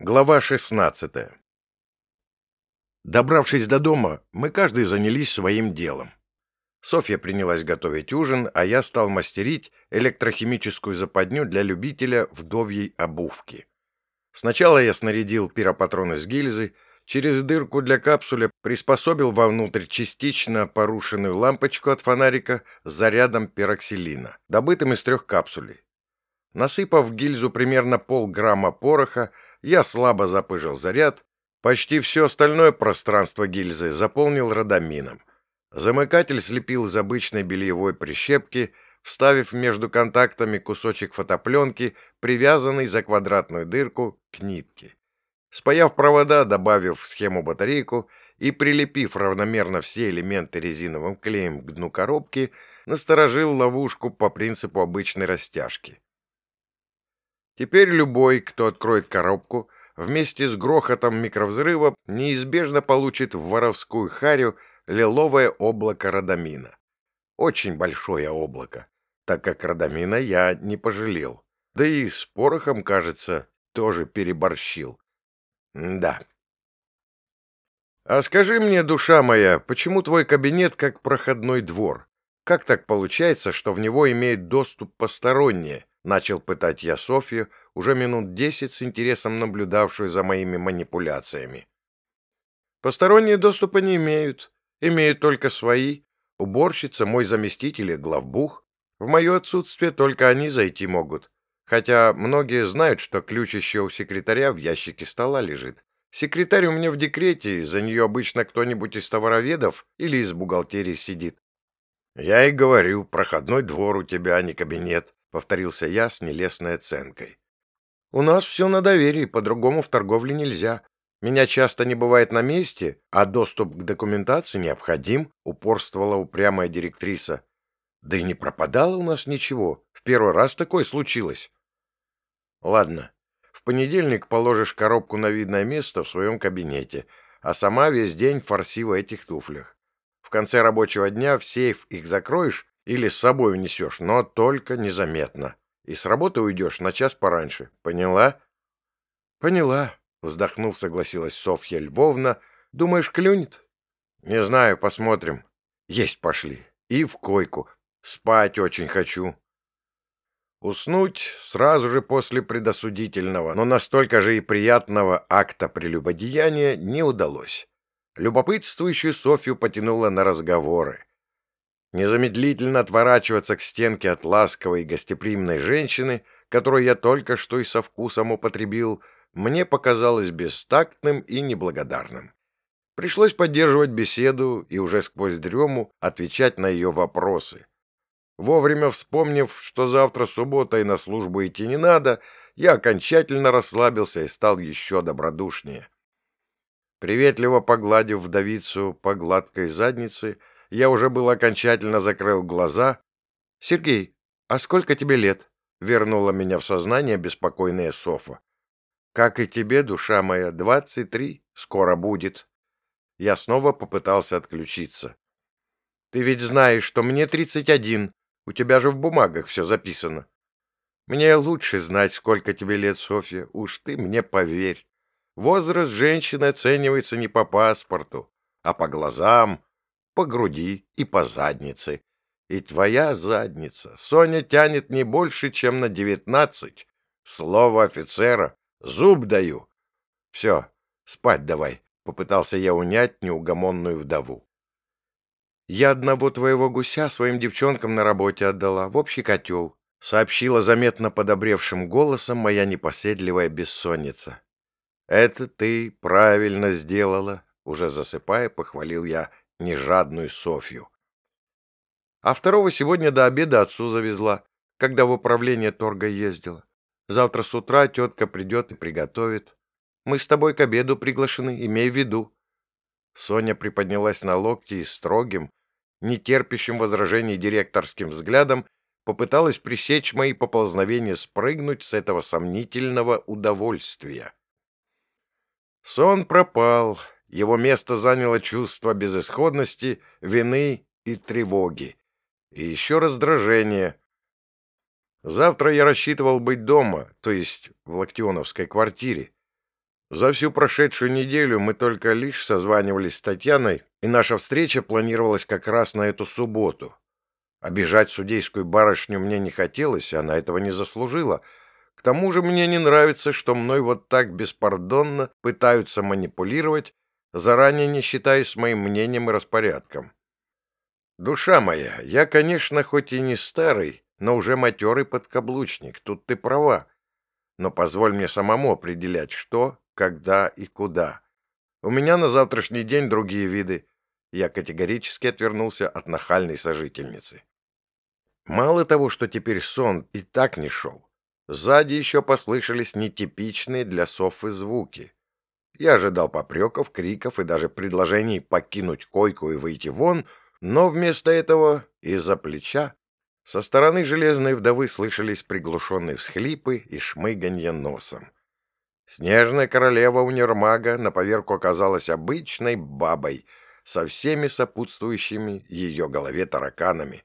Глава 16 Добравшись до дома, мы каждый занялись своим делом. Софья принялась готовить ужин, а я стал мастерить электрохимическую западню для любителя вдовьей обувки. Сначала я снарядил пиропатроны с гильзы, через дырку для капсуля приспособил вовнутрь частично порушенную лампочку от фонарика с зарядом пироксилина, добытым из трех капсулей. Насыпав в гильзу примерно полграмма пороха, я слабо запыжил заряд. Почти все остальное пространство гильзы заполнил родамином. Замыкатель слепил из обычной бельевой прищепки, вставив между контактами кусочек фотопленки, привязанный за квадратную дырку к нитке. Спаяв провода, добавив в схему батарейку и прилепив равномерно все элементы резиновым клеем к дну коробки, насторожил ловушку по принципу обычной растяжки. Теперь любой, кто откроет коробку, вместе с грохотом микровзрыва неизбежно получит в воровскую харю лиловое облако радамина. Очень большое облако, так как радамина я не пожалел. Да и с порохом, кажется, тоже переборщил. да. А скажи мне, душа моя, почему твой кабинет как проходной двор? Как так получается, что в него имеют доступ посторонние, Начал пытать я Софью, уже минут десять с интересом наблюдавшую за моими манипуляциями. Посторонние доступа не имеют. Имеют только свои. Уборщица, мой заместитель и главбух. В мое отсутствие только они зайти могут. Хотя многие знают, что ключ еще у секретаря в ящике стола лежит. Секретарь у меня в декрете, за нее обычно кто-нибудь из товароведов или из бухгалтерии сидит. Я и говорю, проходной двор у тебя, а не кабинет. — повторился я с нелестной оценкой. «У нас все на доверии, по-другому в торговле нельзя. Меня часто не бывает на месте, а доступ к документации необходим», — упорствовала упрямая директриса. «Да и не пропадало у нас ничего. В первый раз такое случилось». «Ладно, в понедельник положишь коробку на видное место в своем кабинете, а сама весь день форси в этих туфлях. В конце рабочего дня в сейф их закроешь или с собой унесешь, но только незаметно. И с работы уйдешь на час пораньше. Поняла? Поняла, вздохнув, согласилась Софья Львовна. Думаешь, клюнет? Не знаю, посмотрим. Есть пошли. И в койку. Спать очень хочу. Уснуть сразу же после предосудительного, но настолько же и приятного акта прелюбодеяния не удалось. Любопытствующую Софью потянуло на разговоры. Незамедлительно отворачиваться к стенке от ласковой и гостеприимной женщины, которую я только что и со вкусом употребил, мне показалось бестактным и неблагодарным. Пришлось поддерживать беседу и уже сквозь дрему отвечать на ее вопросы. Вовремя вспомнив, что завтра суббота и на службу идти не надо, я окончательно расслабился и стал еще добродушнее. Приветливо погладив вдовицу по гладкой заднице, я уже был окончательно закрыл глаза. «Сергей, а сколько тебе лет?» — вернула меня в сознание беспокойная Софа. «Как и тебе, душа моя, двадцать три, скоро будет». Я снова попытался отключиться. «Ты ведь знаешь, что мне тридцать один, у тебя же в бумагах все записано». «Мне лучше знать, сколько тебе лет, Софья, уж ты мне поверь. Возраст женщины оценивается не по паспорту, а по глазам, по груди и по заднице. И твоя задница, Соня, тянет не больше, чем на девятнадцать. Слово офицера. Зуб даю. Все, спать давай, — попытался я унять неугомонную вдову. Я одного твоего гуся своим девчонкам на работе отдала, в общий котел, — сообщила заметно подобревшим голосом моя непоседливая бессонница. — Это ты правильно сделала, — уже засыпая, похвалил я нежадную Софью. А второго сегодня до обеда отцу завезла, когда в управление торга ездила. Завтра с утра тетка придет и приготовит. Мы с тобой к обеду приглашены, имей в виду. Соня приподнялась на локти и строгим, нетерпящим возражений директорским взглядом попыталась пресечь мои поползновения спрыгнуть с этого сомнительного удовольствия. Сон пропал, его место заняло чувство безысходности, вины и тревоги. И еще раздражение. Завтра я рассчитывал быть дома, то есть в Локтионовской квартире. За всю прошедшую неделю мы только лишь созванивались с Татьяной, и наша встреча планировалась как раз на эту субботу. Обижать судейскую барышню мне не хотелось, она этого не заслужила. К тому же мне не нравится, что мной вот так беспардонно пытаются манипулировать, заранее не считаясь моим мнением и распорядком. Душа моя, я, конечно, хоть и не старый, но уже матерый подкаблучник, тут ты права. Но позволь мне самому определять, что, когда и куда. У меня на завтрашний день другие виды. Я категорически отвернулся от нахальной сожительницы. Мало того, что теперь сон и так не шел, сзади еще послышались нетипичные для Софы звуки. Я ожидал попреков, криков и даже предложений покинуть койку и выйти вон, но вместо этого из-за плеча со стороны железной вдовы слышались приглушенные всхлипы и шмыганье носом. Снежная королева универмага на поверку оказалась обычной бабой со всеми сопутствующими ее голове тараканами.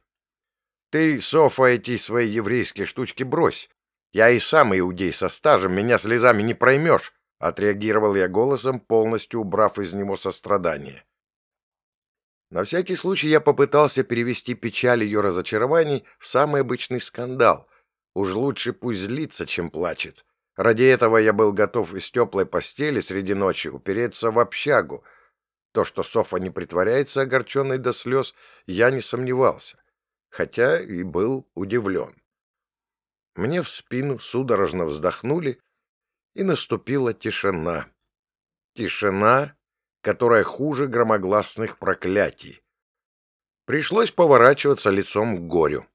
«Ты, Софа, эти свои еврейские штучки брось. Я и сам иудей со стажем, меня слезами не проймешь», — отреагировал я голосом, полностью убрав из него сострадание. На всякий случай я попытался перевести печаль ее разочарований в самый обычный скандал. Уж лучше пусть злится, чем плачет. Ради этого я был готов из теплой постели среди ночи упереться в общагу. То, что Софа не притворяется огорченной до слез, я не сомневался, хотя и был удивлен. Мне в спину судорожно вздохнули, и наступила тишина. Тишина, которая хуже громогласных проклятий. Пришлось поворачиваться лицом к горю.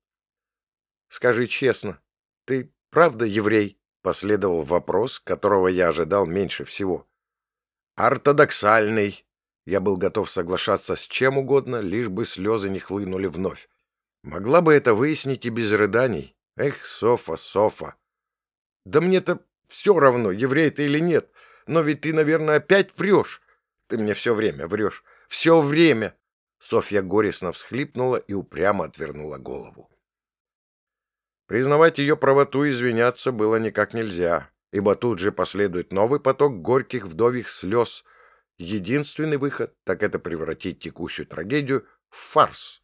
«Скажи честно, ты правда еврей?» Последовал вопрос, которого я ожидал меньше всего. «Ортодоксальный!» Я был готов соглашаться с чем угодно, лишь бы слезы не хлынули вновь. Могла бы это выяснить и без рыданий. Эх, Софа, Софа! Да мне-то все равно, еврей ты или нет, но ведь ты, наверное, опять врешь. Ты мне все время врешь. Все время!» Софья горестно всхлипнула и упрямо отвернула голову. Признавать ее правоту и извиняться было никак нельзя, ибо тут же последует новый поток горьких вдовьих слез. Единственный выход — так это превратить текущую трагедию в фарс.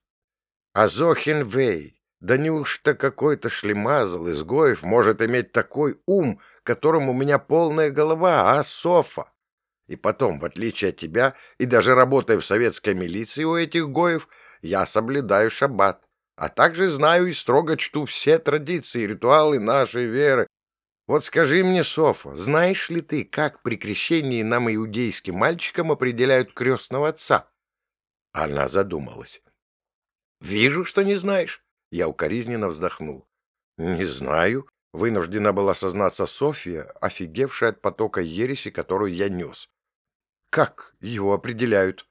Азохин Вей, да неужто какой-то шлемазл изгоев может иметь такой ум, которым у меня полная голова, а Софа? И потом, в отличие от тебя, и даже работая в советской милиции у этих гоев, я соблюдаю шаббат а также знаю и строго чту все традиции и ритуалы нашей веры. Вот скажи мне, Софа, знаешь ли ты, как при крещении нам, иудейским мальчикам, определяют крестного отца?» Она задумалась. «Вижу, что не знаешь». Я укоризненно вздохнул. «Не знаю», — вынуждена была сознаться Софья, офигевшая от потока ереси, которую я нес. «Как его определяют?»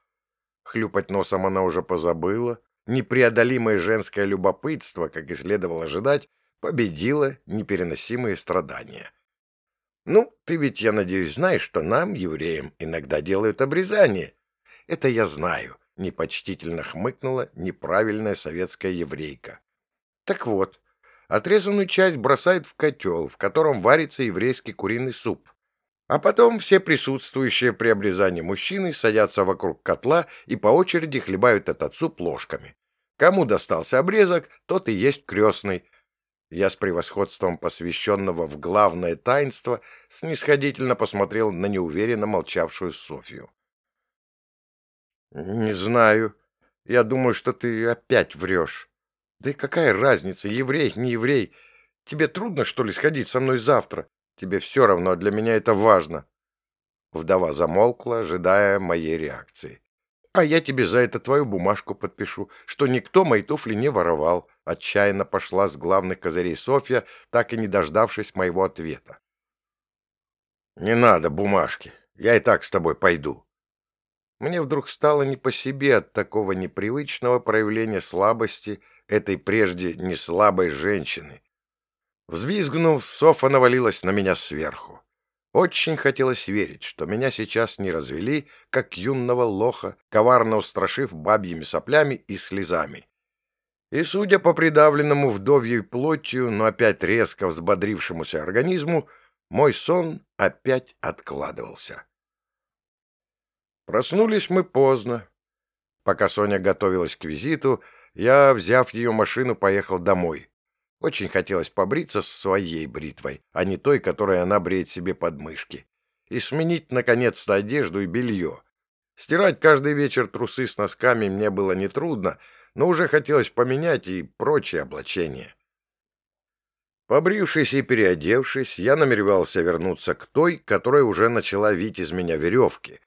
Хлюпать носом она уже позабыла, Непреодолимое женское любопытство, как и следовало ожидать, победило непереносимые страдания. «Ну, ты ведь, я надеюсь, знаешь, что нам, евреям, иногда делают обрезание». «Это я знаю», — непочтительно хмыкнула неправильная советская еврейка. «Так вот, отрезанную часть бросают в котел, в котором варится еврейский куриный суп. А потом все присутствующие при обрезании мужчины садятся вокруг котла и по очереди хлебают этот суп ложками. Кому достался обрезок, тот и есть крестный. Я с превосходством посвященного в главное таинство снисходительно посмотрел на неуверенно молчавшую Софью. «Не знаю. Я думаю, что ты опять врешь. Да и какая разница, еврей, не еврей? Тебе трудно, что ли, сходить со мной завтра? Тебе все равно, для меня это важно. Вдова замолкла, ожидая моей реакции. А я тебе за это твою бумажку подпишу, что никто мои туфли не воровал. Отчаянно пошла с главных козырей Софья, так и не дождавшись моего ответа. Не надо бумажки, я и так с тобой пойду. Мне вдруг стало не по себе от такого непривычного проявления слабости этой прежде не слабой женщины, Взвизгнув, Софа навалилась на меня сверху. Очень хотелось верить, что меня сейчас не развели, как юного лоха, коварно устрашив бабьими соплями и слезами. И, судя по придавленному вдовьей плотью, но опять резко взбодрившемуся организму, мой сон опять откладывался. Проснулись мы поздно. Пока Соня готовилась к визиту, я, взяв ее машину, поехал домой. Очень хотелось побриться своей бритвой, а не той, которой она бреет себе подмышки. И сменить, наконец-то, одежду и белье. Стирать каждый вечер трусы с носками мне было нетрудно, но уже хотелось поменять и прочие облачения. Побрившись и переодевшись, я намеревался вернуться к той, которая уже начала вить из меня веревки.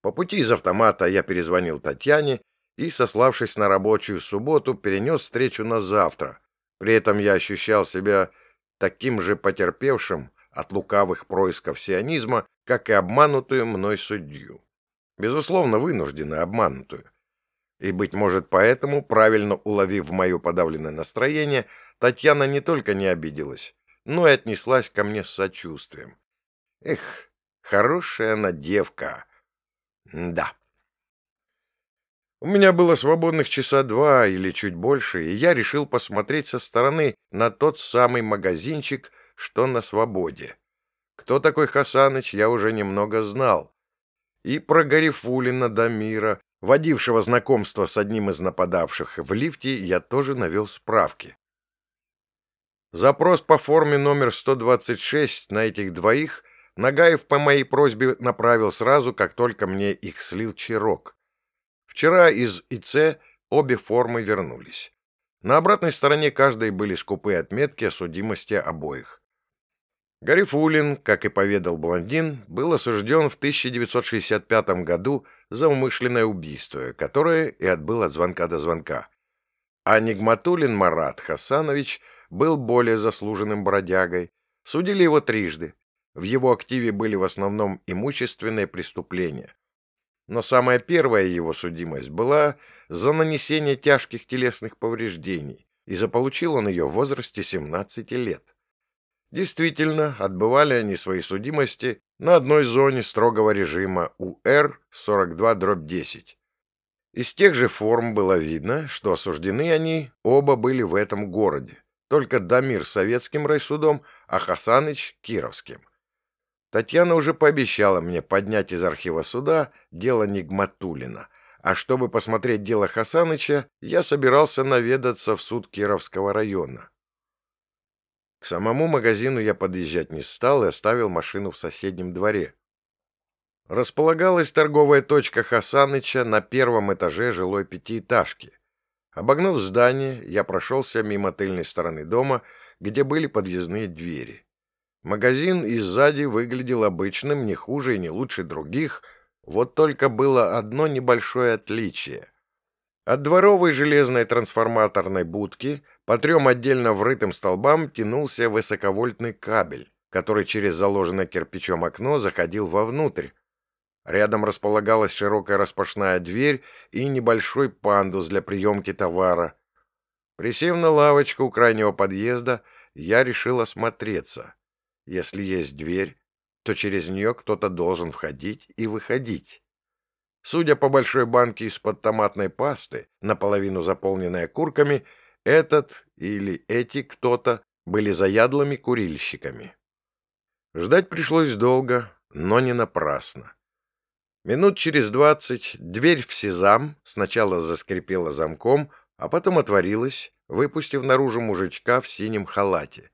По пути из автомата я перезвонил Татьяне и, сославшись на рабочую субботу, перенес встречу на завтра. При этом я ощущал себя таким же потерпевшим от лукавых происков сионизма, как и обманутую мной судью. Безусловно, вынужденно обманутую. И, быть может, поэтому, правильно уловив мое подавленное настроение, Татьяна не только не обиделась, но и отнеслась ко мне с сочувствием. Эх, хорошая она девка. Да. У меня было свободных часа два или чуть больше, и я решил посмотреть со стороны на тот самый магазинчик, что на свободе. Кто такой Хасаныч, я уже немного знал. И про Гарифулина Дамира, водившего знакомство с одним из нападавших в лифте, я тоже навел справки. Запрос по форме номер 126 на этих двоих Нагаев по моей просьбе направил сразу, как только мне их слил Чирок. Вчера из ИЦ обе формы вернулись. На обратной стороне каждой были скупые отметки о судимости обоих. Гарифулин, как и поведал блондин, был осужден в 1965 году за умышленное убийство, которое и отбыл от звонка до звонка. А Нигматулин Марат Хасанович был более заслуженным бродягой. Судили его трижды. В его активе были в основном имущественные преступления. Но самая первая его судимость была за нанесение тяжких телесных повреждений, и заполучил он ее в возрасте 17 лет. Действительно, отбывали они свои судимости на одной зоне строгого режима УР-42-10. Из тех же форм было видно, что осуждены они оба были в этом городе, только Дамир советским райсудом, а Хасаныч — кировским. Татьяна уже пообещала мне поднять из архива суда дело Нигматулина, а чтобы посмотреть дело Хасаныча, я собирался наведаться в суд Кировского района. К самому магазину я подъезжать не стал и оставил машину в соседнем дворе. Располагалась торговая точка Хасаныча на первом этаже жилой пятиэтажки. Обогнув здание, я прошелся мимо тыльной стороны дома, где были подъездные двери. Магазин и сзади выглядел обычным, не хуже и не лучше других, вот только было одно небольшое отличие. От дворовой железной трансформаторной будки по трем отдельно врытым столбам тянулся высоковольтный кабель, который через заложенное кирпичом окно заходил вовнутрь. Рядом располагалась широкая распашная дверь и небольшой пандус для приемки товара. Присев на лавочку у крайнего подъезда, я решил осмотреться. Если есть дверь, то через нее кто-то должен входить и выходить. Судя по большой банке из-под томатной пасты, наполовину заполненной окурками, этот или эти кто-то были заядлыми курильщиками. Ждать пришлось долго, но не напрасно. Минут через двадцать дверь в сезам сначала заскрипела замком, а потом отворилась, выпустив наружу мужичка в синем халате.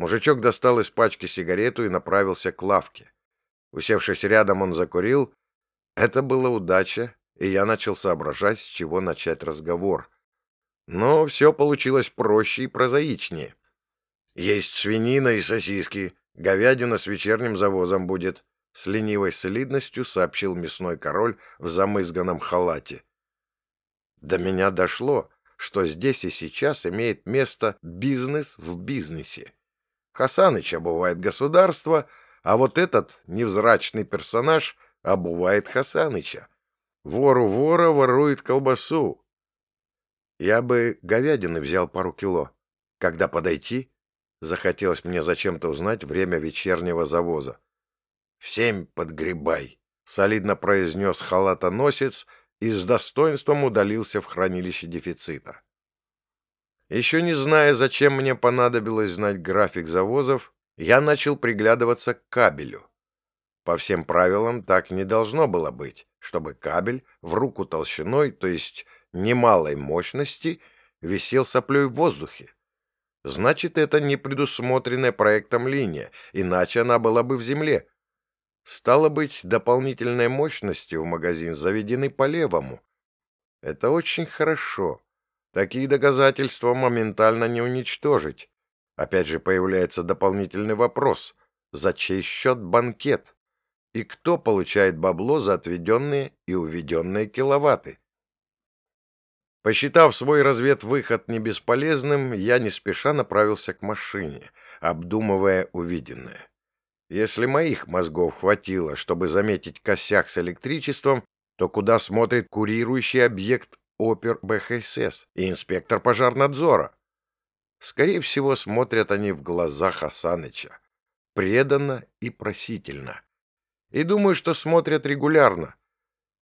Мужичок достал из пачки сигарету и направился к лавке. Усевшись рядом, он закурил, это была удача, и я начал соображать, с чего начать разговор. Но все получилось проще и прозаичнее. Есть свинина и сосиски, говядина с вечерним завозом будет, — с ленивой солидностью сообщил мясной король в замызганном халате. До меня дошло, что здесь и сейчас имеет место бизнес в бизнесе. Хасаныч обувает государство, а вот этот невзрачный персонаж — обувает Хасаныча. Вору вора ворует колбасу. Я бы говядины взял пару кило. Когда подойти? Захотелось мне зачем-то узнать время вечернего завоза. «В семь подгребай», — солидно произнес халатоносец и с достоинством удалился в хранилище дефицита. Еще не зная, зачем мне понадобилось знать график завозов, Я начал приглядываться к кабелю. По всем правилам так не должно было быть, чтобы кабель в руку толщиной, то есть немалой мощности, висел соплей в воздухе. Значит, это не предусмотренная проектом линия, иначе она была бы в земле. Стало быть, дополнительные мощности в магазин заведены по левому. Это очень хорошо. Такие доказательства моментально не уничтожить. Опять же появляется дополнительный вопрос. За чей счет банкет? И кто получает бабло за отведенные и уведенные киловатты? Посчитав свой разведвыход не бесполезным, я не спеша направился к машине, обдумывая увиденное. Если моих мозгов хватило, чтобы заметить косяк с электричеством, то куда смотрит курирующий объект опер БХСС и инспектор пожарнадзора? Скорее всего, смотрят они в глаза Хасаныча. Преданно и просительно. И думаю, что смотрят регулярно.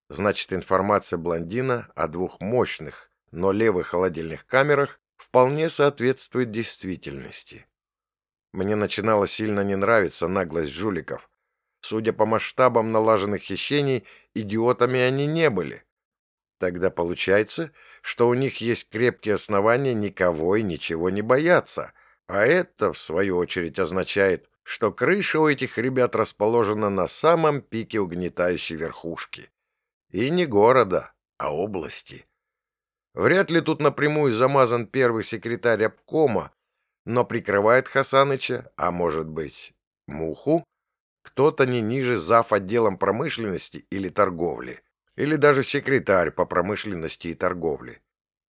Значит, информация блондина о двух мощных, но левых холодильных камерах вполне соответствует действительности. Мне начинало сильно не нравиться наглость жуликов. Судя по масштабам налаженных хищений, идиотами они не были. Тогда получается, что у них есть крепкие основания никого и ничего не бояться, а это, в свою очередь, означает, что крыша у этих ребят расположена на самом пике угнетающей верхушки. И не города, а области. Вряд ли тут напрямую замазан первый секретарь обкома, но прикрывает Хасаныча, а может быть, Муху, кто-то не ниже зав. отделом промышленности или торговли, или даже секретарь по промышленности и торговле.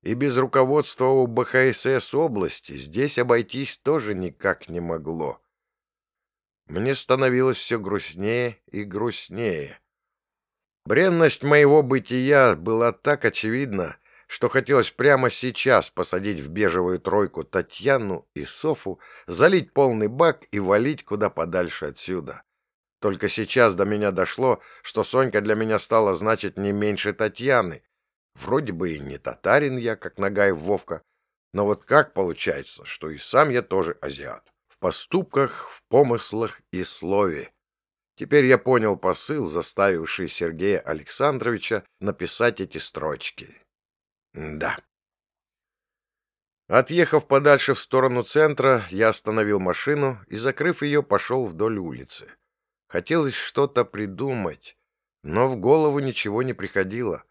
И без руководства у БХСС области здесь обойтись тоже никак не могло. Мне становилось все грустнее и грустнее. Бренность моего бытия была так очевидна, что хотелось прямо сейчас посадить в бежевую тройку Татьяну и Софу, залить полный бак и валить куда подальше отсюда. Только сейчас до меня дошло, что Сонька для меня стала значить не меньше Татьяны. Вроде бы и не татарин я, как Нагаев Вовка, но вот как получается, что и сам я тоже азиат. В поступках, в помыслах и слове. Теперь я понял посыл, заставивший Сергея Александровича написать эти строчки. Да. Отъехав подальше в сторону центра, я остановил машину и, закрыв ее, пошел вдоль улицы. Хотелось что-то придумать, но в голову ничего не приходило.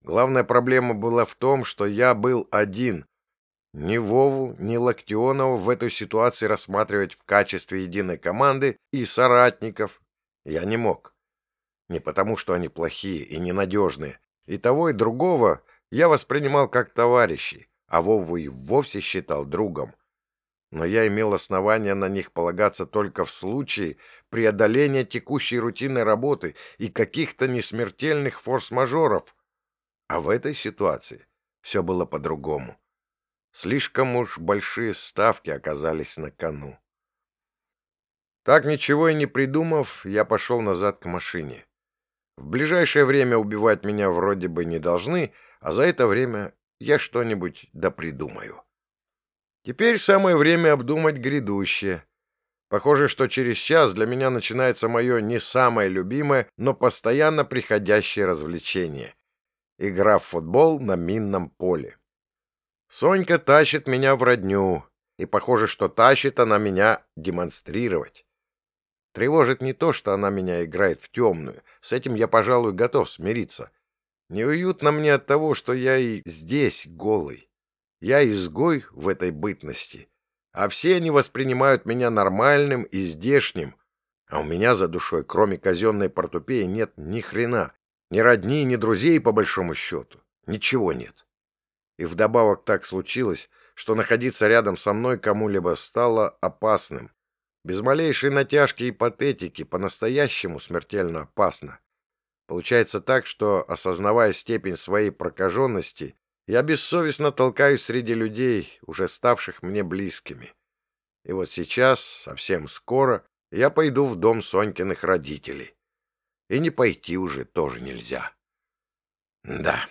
Главная проблема была в том, что я был один. Ни Вову, ни Локтионова в этой ситуации рассматривать в качестве единой команды и соратников я не мог. Не потому, что они плохие и ненадежные. И того, и другого я воспринимал как товарищей, а Вову и вовсе считал другом. Но я имел основания на них полагаться только в случае преодоления текущей рутинной работы и каких-то несмертельных форс-мажоров. А в этой ситуации все было по-другому. Слишком уж большие ставки оказались на кону. Так ничего и не придумав, я пошел назад к машине. В ближайшее время убивать меня вроде бы не должны, а за это время я что-нибудь допридумаю. Теперь самое время обдумать грядущее. Похоже, что через час для меня начинается мое не самое любимое, но постоянно приходящее развлечение. Игра в футбол на минном поле. Сонька тащит меня в родню, и похоже, что тащит она меня демонстрировать. Тревожит не то, что она меня играет в темную. С этим я, пожалуй, готов смириться. Неуютно мне от того, что я и здесь голый. Я изгой в этой бытности, а все они воспринимают меня нормальным и здешним, а у меня за душой, кроме казенной портупеи, нет ни хрена, ни родни, ни друзей, по большому счету. Ничего нет. И вдобавок так случилось, что находиться рядом со мной кому-либо стало опасным. Без малейшей натяжки и патетики по-настоящему смертельно опасно. Получается так, что, осознавая степень своей прокаженности, я бессовестно толкаюсь среди людей, уже ставших мне близкими. И вот сейчас, совсем скоро, я пойду в дом Сонькиных родителей. И не пойти уже тоже нельзя. Да.